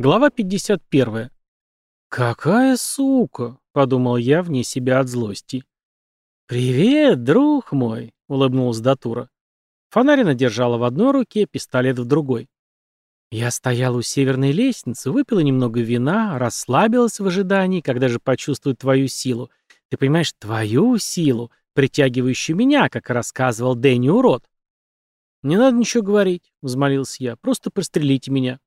Глава 51. «Какая сука!» — подумал я вне себя от злости. «Привет, друг мой!» — улыбнулась Датура. Фонарина держала в одной руке, пистолет в другой. Я стояла у северной лестницы, выпила немного вина, расслабилась в ожидании, когда же почувствую твою силу. Ты понимаешь, твою силу, притягивающую меня, как рассказывал Дэнни Урод. «Не надо ничего говорить», — взмолился я, — «просто пристрелите меня».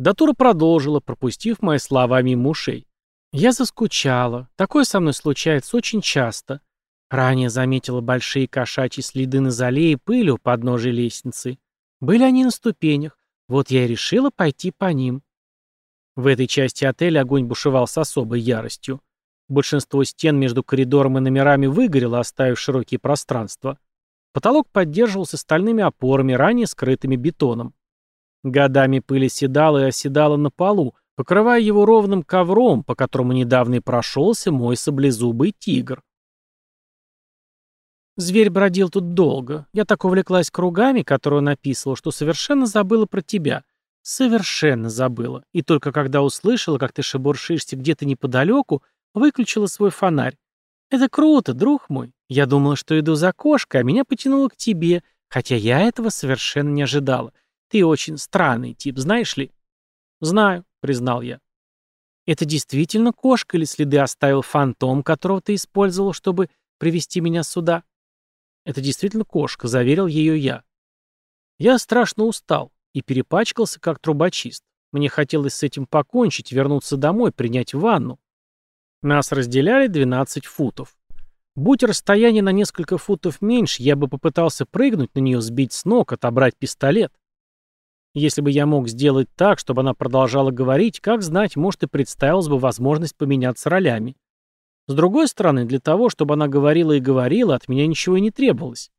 Датура продолжила, пропустив мои слова мимо ушей. Я заскучала. Такое со мной случается очень часто. Ранее заметила большие кошачьи следы на зале и пыли у подножия лестницы. Были они на ступенях. Вот я и решила пойти по ним. В этой части отеля огонь бушевал с особой яростью. Большинство стен между коридором и номерами выгорело, оставив широкие пространства. Потолок поддерживался стальными опорами, ранее скрытыми бетоном. Годами пыль оседала и оседала на полу, покрывая его ровным ковром, по которому недавно и прошелся мой саблезубый тигр. Зверь бродил тут долго. Я так увлеклась кругами, которые он описывал, что совершенно забыла про тебя. Совершенно забыла. И только когда услышала, как ты шебуршишься где-то неподалеку, выключила свой фонарь. Это круто, друг мой. Я думала, что иду за кошкой, а меня потянуло к тебе, хотя я этого совершенно не ожидала. Ты очень странный тип, знаешь ли?» «Знаю», — признал я. «Это действительно кошка или следы оставил фантом, которого ты использовал, чтобы привести меня сюда?» «Это действительно кошка», — заверил ее я. Я страшно устал и перепачкался, как трубочист. Мне хотелось с этим покончить, вернуться домой, принять ванну. Нас разделяли 12 футов. Будь расстояние на несколько футов меньше, я бы попытался прыгнуть на нее, сбить с ног, отобрать пистолет. Если бы я мог сделать так, чтобы она продолжала говорить, как знать, может и представилась бы возможность поменяться ролями. С другой стороны, для того, чтобы она говорила и говорила, от меня ничего и не требовалось.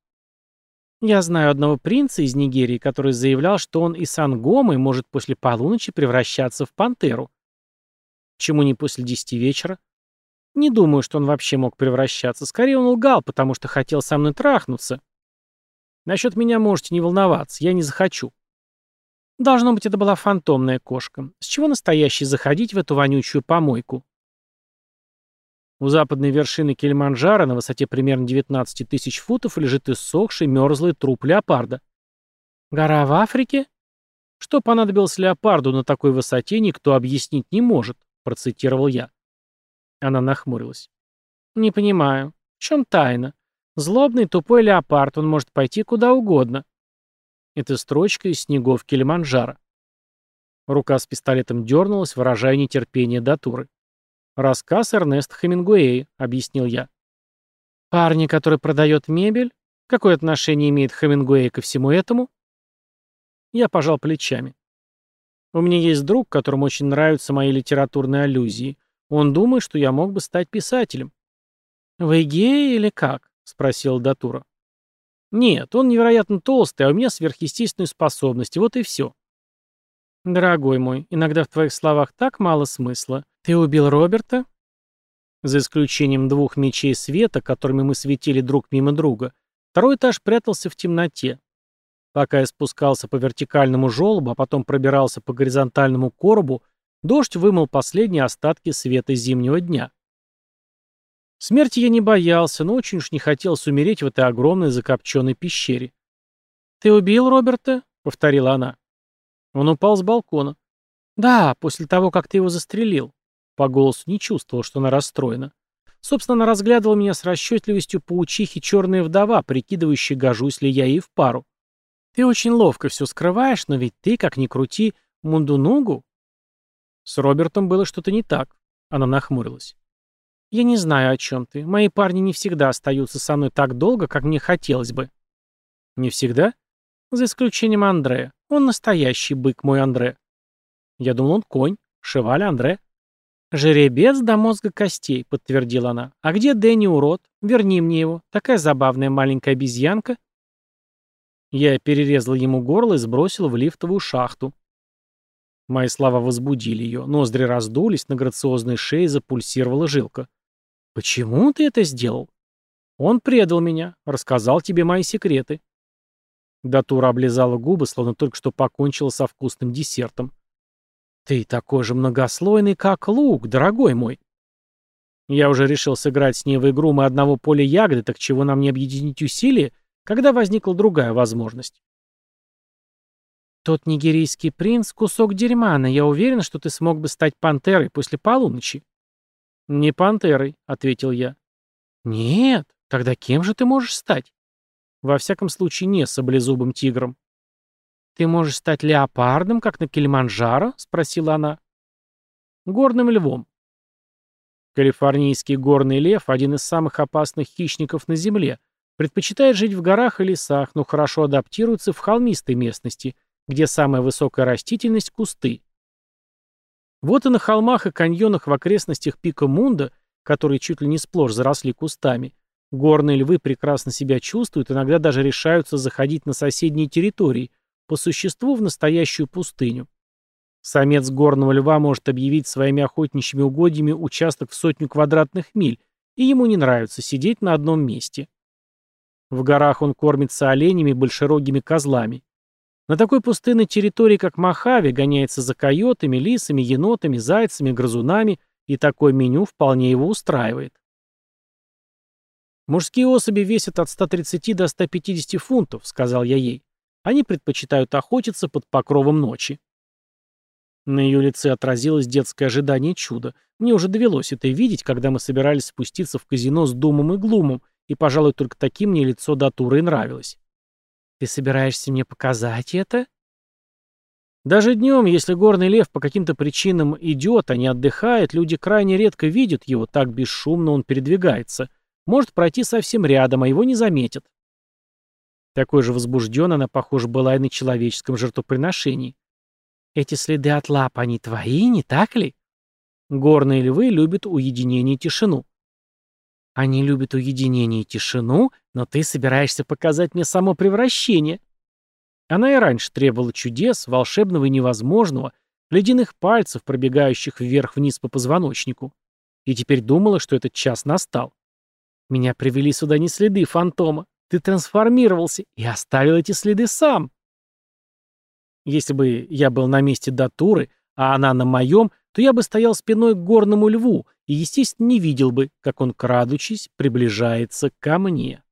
Я знаю одного принца из Нигерии, который заявлял, что он и сангомой может после полуночи превращаться в пантеру. Чему не после десяти вечера? Не думаю, что он вообще мог превращаться. Скорее он лгал, потому что хотел со мной трахнуться. Насчет меня можете не волноваться, я не захочу. Должно быть, это была фантомная кошка. С чего настоящий заходить в эту вонючую помойку? У западной вершины Кельманджаро на высоте примерно 19 тысяч футов лежит иссохший мерзлый труп леопарда. Гора в Африке? Что понадобилось леопарду на такой высоте, никто объяснить не может, процитировал я. Она нахмурилась. Не понимаю. В чем тайна? Злобный тупой леопард, он может пойти куда угодно. Это строчка из снегов Килиманджаро. Рука с пистолетом дернулась, выражая нетерпение датуры. «Рассказ Эрнеста Хемингуэя», — объяснил я. «Парни, который продает мебель? Какое отношение имеет Хемингуэй ко всему этому?» Я пожал плечами. «У меня есть друг, которому очень нравятся мои литературные аллюзии. Он думает, что я мог бы стать писателем». «Вы гей или как?» — спросил Датура. Нет, он невероятно толстый, а у меня сверхъестественные способности, вот и все. Дорогой мой, иногда в твоих словах так мало смысла. Ты убил Роберта? За исключением двух мечей света, которыми мы светили друг мимо друга, второй этаж прятался в темноте. Пока я спускался по вертикальному желобу, а потом пробирался по горизонтальному коробу, дождь вымыл последние остатки света зимнего дня. Смерти я не боялся, но очень уж не хотелось умереть в этой огромной закопченной пещере. «Ты убил Роберта?» — повторила она. Он упал с балкона. «Да, после того, как ты его застрелил». По голосу не чувствовал, что она расстроена. Собственно, она разглядывала меня с расчетливостью паучихи черная вдова, прикидывающая, гожусь ли я ей в пару. «Ты очень ловко все скрываешь, но ведь ты, как ни крути, мундунугу». С Робертом было что-то не так. Она нахмурилась. «Я не знаю, о чем ты. Мои парни не всегда остаются со мной так долго, как мне хотелось бы». «Не всегда?» «За исключением Андрея. Он настоящий бык мой Андре». «Я думал, он конь. Шеваль Андре». «Жеребец до мозга костей», — подтвердила она. «А где Дэнни урод? Верни мне его. Такая забавная маленькая обезьянка». Я перерезал ему горло и сбросил в лифтовую шахту. Мои слова возбудили ее. Ноздри раздулись, на грациозной шее запульсировала жилка. «Почему ты это сделал?» «Он предал меня, рассказал тебе мои секреты». Датура облизала губы, словно только что покончила со вкусным десертом. Ты такой же многослойный, как лук, дорогой мой. Я уже решил сыграть с ней в игру мы одного поля ягоды, так чего нам не объединить усилия, когда возникла другая возможность. Тот нигерийский принц — кусок дерьма, но я уверен, что ты смог бы стать пантерой после полуночи. «Не пантерой», — ответил я. «Нет, тогда кем же ты можешь стать?» «Во всяком случае, не саблезубым тигром». «Ты можешь стать леопардом, как на Килиманджаро?» — спросила она. «Горным львом». Калифорнийский горный лев – один из самых опасных хищников на Земле. Предпочитает жить в горах и лесах, но хорошо адаптируется в холмистой местности, где самая высокая растительность – кусты. Вот и на холмах и каньонах в окрестностях пика Мунда, которые чуть ли не сплошь заросли кустами, горные львы прекрасно себя чувствуют, иногда даже решаются заходить на соседние территории, по существу в настоящую пустыню. Самец горного льва может объявить своими охотничьими угодьями участок в сотню квадратных миль, и ему не нравится сидеть на одном месте. В горах он кормится оленями и большерогими козлами. На такой пустынной территории, как Махави, гоняется за койотами, лисами, енотами, зайцами, грызунами, и такое меню вполне его устраивает. «Мужские особи весят от 130 до 150 фунтов», — сказал я ей. «Они предпочитают охотиться под покровом ночи». На ее лице отразилось детское ожидание чуда. Мне уже довелось это видеть, когда мы собирались спуститься в казино с Думом и Глумом, и, пожалуй, только таким мне лицо Датуры и нравилось. Ты собираешься мне показать это? Даже днем, если горный лев по каким-то причинам идет, а не отдыхает, люди крайне редко видят его, так бесшумно он передвигается. Может пройти совсем рядом, а его не заметят. Такой же возбужден она, похоже, была и на человеческом жертвоприношении. Эти следы от лап, они твои, не так ли? Горные львы любят уединение и тишину. Они любят уединение и тишину, но ты собираешься показать мне само превращение. Она и раньше требовала чудес, волшебного и невозможного, ледяных пальцев, пробегающих вверх-вниз по позвоночнику. И теперь думала, что этот час настал. Меня привели сюда не следы фантома. Ты трансформировался и оставил эти следы сам. Если бы я был на месте Датуры, а она на моем, то я бы стоял спиной к горному льву и, естественно, не видел бы, как он, крадучись, приближается ко мне.